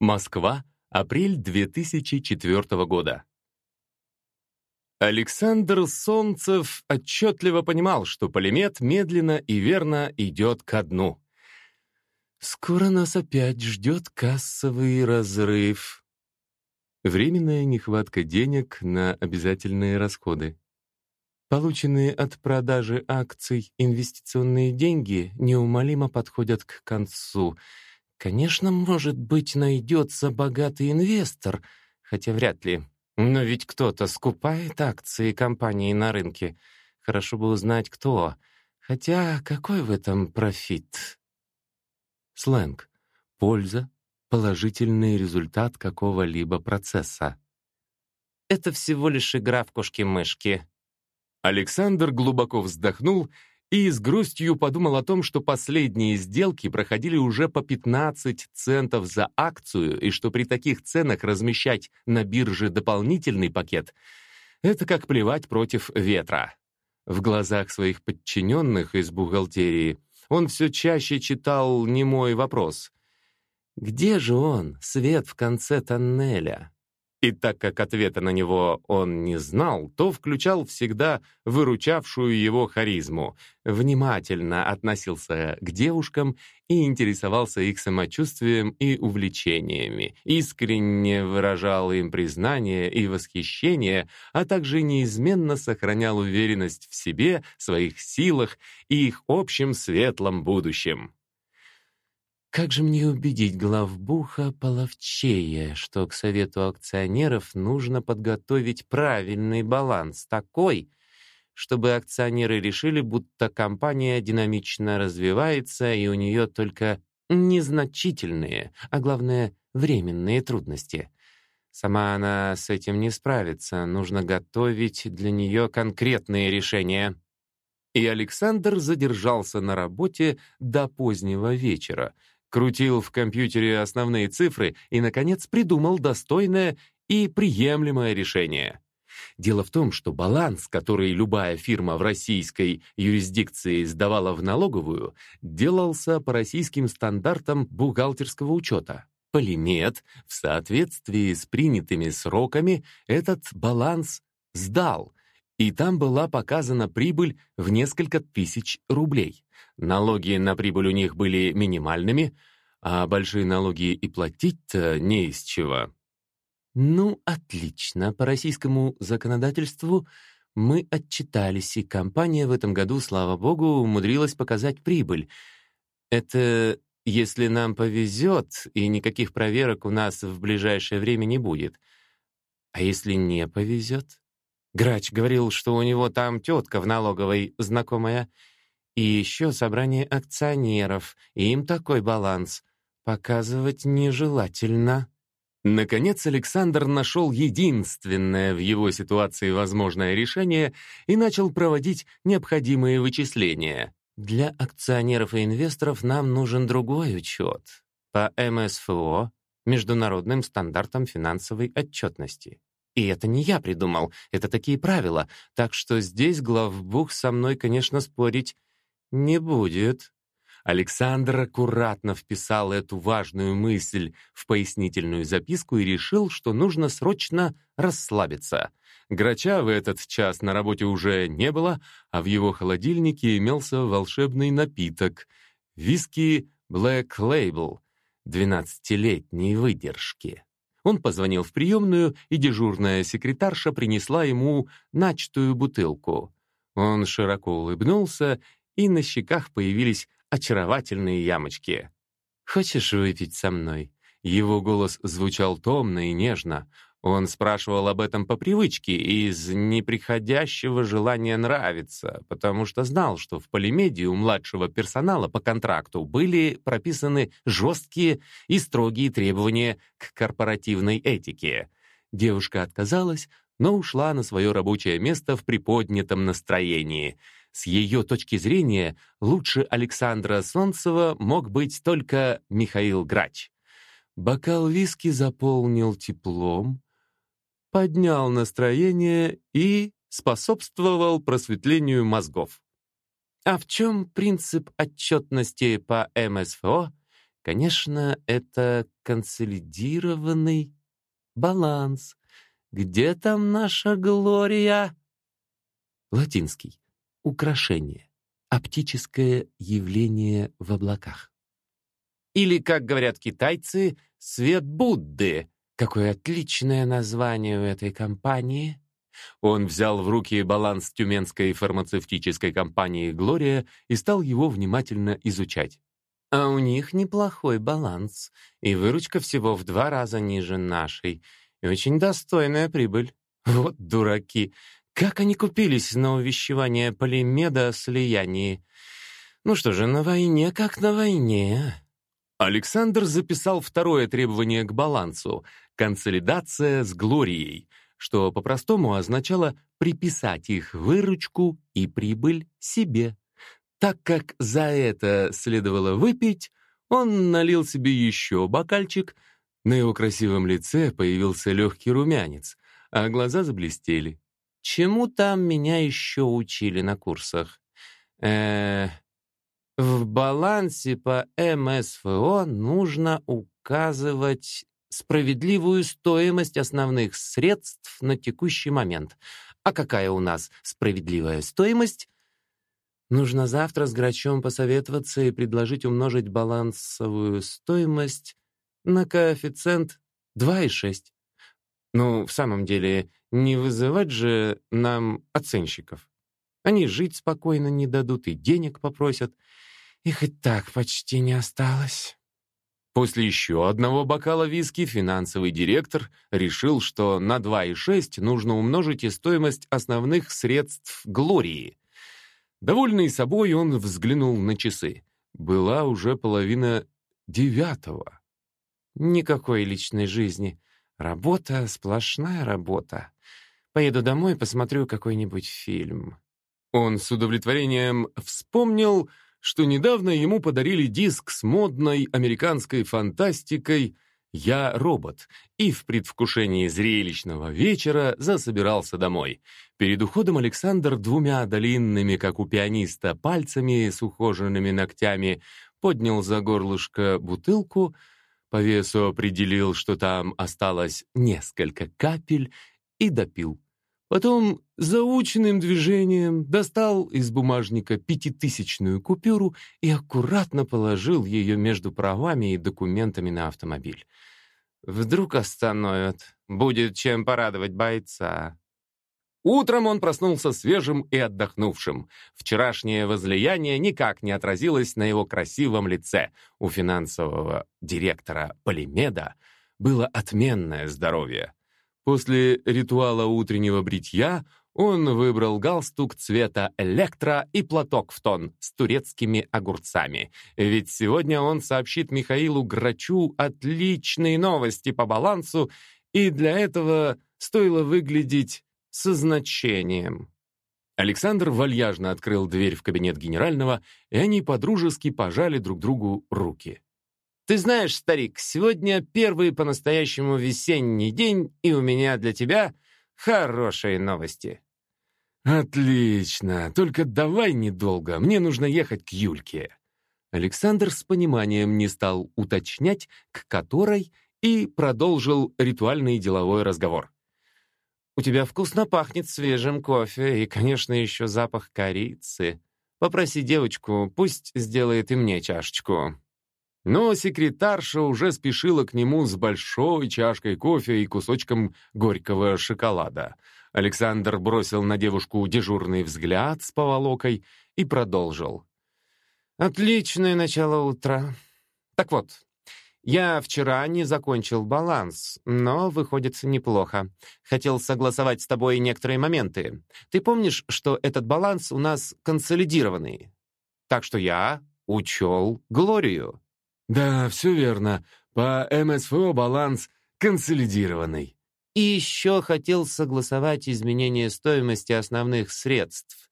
Москва, апрель 2004 года. Александр Солнцев отчетливо понимал, что полимет медленно и верно идет ко дну. «Скоро нас опять ждет кассовый разрыв». Временная нехватка денег на обязательные расходы. Полученные от продажи акций инвестиционные деньги неумолимо подходят к концу. Конечно, может быть, найдется богатый инвестор, хотя вряд ли. Но ведь кто-то скупает акции компании на рынке. Хорошо бы узнать, кто. Хотя какой в этом профит? Сленг. Польза, положительный результат какого-либо процесса. Это всего лишь игра в кошки-мышки, Александр глубоко вздохнул и с грустью подумал о том, что последние сделки проходили уже по 15 центов за акцию, и что при таких ценах размещать на бирже дополнительный пакет — это как плевать против ветра. В глазах своих подчиненных из бухгалтерии он все чаще читал немой вопрос. «Где же он, свет в конце тоннеля?» И так как ответа на него он не знал, то включал всегда выручавшую его харизму, внимательно относился к девушкам и интересовался их самочувствием и увлечениями, искренне выражал им признание и восхищение, а также неизменно сохранял уверенность в себе, своих силах и их общем светлом будущем. Как же мне убедить главбуха половчее, что к совету акционеров нужно подготовить правильный баланс, такой, чтобы акционеры решили, будто компания динамично развивается и у нее только незначительные, а главное, временные трудности. Сама она с этим не справится, нужно готовить для нее конкретные решения. И Александр задержался на работе до позднего вечера, крутил в компьютере основные цифры и, наконец, придумал достойное и приемлемое решение. Дело в том, что баланс, который любая фирма в российской юрисдикции сдавала в налоговую, делался по российским стандартам бухгалтерского учета. Полимет в соответствии с принятыми сроками этот баланс сдал, и там была показана прибыль в несколько тысяч рублей. Налоги на прибыль у них были минимальными, а большие налоги и платить-то не из чего. Ну, отлично. По российскому законодательству мы отчитались, и компания в этом году, слава богу, умудрилась показать прибыль. Это если нам повезет, и никаких проверок у нас в ближайшее время не будет. А если не повезет? Грач говорил, что у него там тетка в налоговой знакомая. И еще собрание акционеров, им такой баланс. Показывать нежелательно. Наконец Александр нашел единственное в его ситуации возможное решение и начал проводить необходимые вычисления. Для акционеров и инвесторов нам нужен другой учет по МСФО, Международным стандартам финансовой отчетности. И это не я придумал, это такие правила, так что здесь главбух со мной, конечно, спорить не будет. Александр аккуратно вписал эту важную мысль в пояснительную записку и решил, что нужно срочно расслабиться. Грача в этот час на работе уже не было, а в его холодильнике имелся волшебный напиток — виски Black Label 12-летней выдержки. Он позвонил в приемную, и дежурная секретарша принесла ему начатую бутылку. Он широко улыбнулся, и на щеках появились очаровательные ямочки. «Хочешь выпить со мной?» Его голос звучал томно и нежно. Он спрашивал об этом по привычке из неприходящего желания нравиться, потому что знал, что в полимедии у младшего персонала по контракту были прописаны жесткие и строгие требования к корпоративной этике. Девушка отказалась, но ушла на свое рабочее место в приподнятом настроении. С ее точки зрения, лучше Александра Солнцева мог быть только Михаил Грач. Бокал виски заполнил теплом, поднял настроение и способствовал просветлению мозгов. А в чем принцип отчетности по МСФО? Конечно, это консолидированный баланс. Где там наша Глория? Латинский. Украшение. Оптическое явление в облаках. Или, как говорят китайцы, свет Будды. Какое отличное название у этой компании. Он взял в руки баланс тюменской фармацевтической компании «Глория» и стал его внимательно изучать. А у них неплохой баланс, и выручка всего в два раза ниже нашей, и очень достойная прибыль. Вот дураки! Как они купились на увещевание Полимеда о слиянии? Ну что же, на войне как на войне. Александр записал второе требование к балансу — консолидация с Глорией, что по-простому означало приписать их выручку и прибыль себе. Так как за это следовало выпить, он налил себе еще бокальчик, на его красивом лице появился легкий румянец, а глаза заблестели. Чему там меня еще учили на курсах? Э, в балансе по МСФО нужно указывать справедливую стоимость основных средств на текущий момент. А какая у нас справедливая стоимость? Нужно завтра с Грачом посоветоваться и предложить умножить балансовую стоимость на коэффициент 2,6. Ну, в самом деле, не вызывать же нам оценщиков. Они жить спокойно не дадут и денег попросят. Их и так почти не осталось. После еще одного бокала виски финансовый директор решил, что на 2,6 нужно умножить и стоимость основных средств Глории. Довольный собой, он взглянул на часы. Была уже половина девятого. Никакой личной жизни. Работа, сплошная работа. Поеду домой, посмотрю какой-нибудь фильм. Он с удовлетворением вспомнил, что недавно ему подарили диск с модной американской фантастикой «Я робот» и в предвкушении зрелищного вечера засобирался домой. Перед уходом Александр двумя длинными, как у пианиста, пальцами с ухоженными ногтями поднял за горлышко бутылку, по весу определил, что там осталось несколько капель, и допил. Потом заученным движением достал из бумажника пятитысячную купюру и аккуратно положил ее между правами и документами на автомобиль. Вдруг остановят. Будет чем порадовать бойца. Утром он проснулся свежим и отдохнувшим. Вчерашнее возлияние никак не отразилось на его красивом лице. У финансового директора Полимеда было отменное здоровье. После ритуала утреннего бритья он выбрал галстук цвета электро и платок в тон с турецкими огурцами. Ведь сегодня он сообщит Михаилу Грачу отличные новости по балансу, и для этого стоило выглядеть со значением. Александр вальяжно открыл дверь в кабинет генерального, и они подружески пожали друг другу руки. Ты знаешь, старик, сегодня первый по-настоящему весенний день, и у меня для тебя хорошие новости. Отлично, только давай недолго, мне нужно ехать к Юльке. Александр с пониманием не стал уточнять, к которой, и продолжил ритуальный деловой разговор. «У тебя вкусно пахнет свежим кофе и, конечно, еще запах корицы. Попроси девочку, пусть сделает и мне чашечку». Но секретарша уже спешила к нему с большой чашкой кофе и кусочком горького шоколада. Александр бросил на девушку дежурный взгляд с поволокой и продолжил. «Отличное начало утра. Так вот, я вчера не закончил баланс, но выходит неплохо. Хотел согласовать с тобой некоторые моменты. Ты помнишь, что этот баланс у нас консолидированный? Так что я учел Глорию». Да, все верно. По МСФО баланс консолидированный. И еще хотел согласовать изменение стоимости основных средств.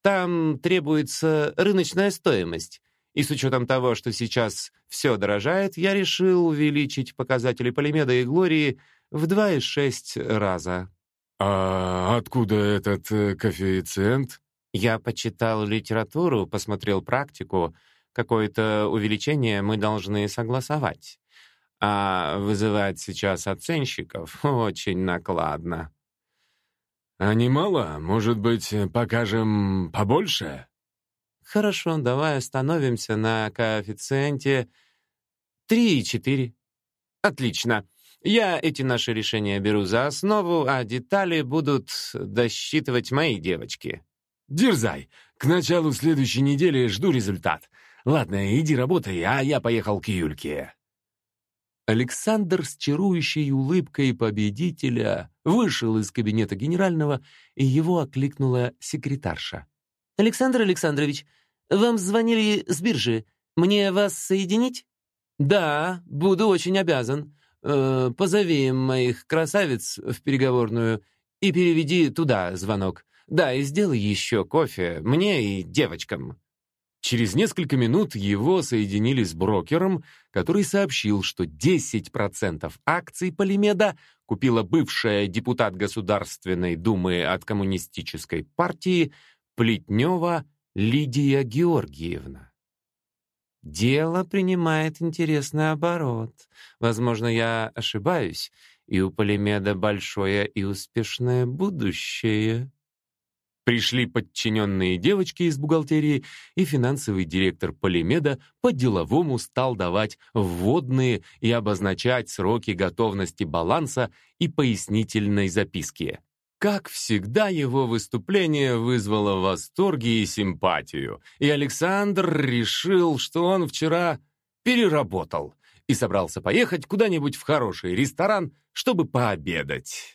Там требуется рыночная стоимость. И с учетом того, что сейчас все дорожает, я решил увеличить показатели Полимеда и Глории в 2,6 раза. А откуда этот э, коэффициент? Я почитал литературу, посмотрел практику, Какое-то увеличение мы должны согласовать. А вызывать сейчас оценщиков очень накладно. «А немало? Может быть, покажем побольше?» «Хорошо, давай остановимся на коэффициенте три и четыре». «Отлично. Я эти наши решения беру за основу, а детали будут досчитывать мои девочки». «Дерзай. К началу следующей недели жду результат. Ладно, иди работай, а я поехал к Юльке». Александр с чарующей улыбкой победителя вышел из кабинета генерального, и его окликнула секретарша. «Александр Александрович, вам звонили с биржи. Мне вас соединить?» «Да, буду очень обязан. Э, позови моих красавиц в переговорную и переведи туда звонок. Да, и сделай еще кофе мне и девочкам». Через несколько минут его соединили с брокером, который сообщил, что 10% акций Полимеда купила бывшая депутат Государственной Думы от Коммунистической партии Плетнева Лидия Георгиевна. Дело принимает интересный оборот. Возможно, я ошибаюсь, и у Полимеда большое и успешное будущее. Пришли подчиненные девочки из бухгалтерии, и финансовый директор Полимеда по-деловому стал давать вводные и обозначать сроки готовности баланса и пояснительной записки. Как всегда, его выступление вызвало восторги и симпатию, и Александр решил, что он вчера переработал и собрался поехать куда-нибудь в хороший ресторан, чтобы пообедать.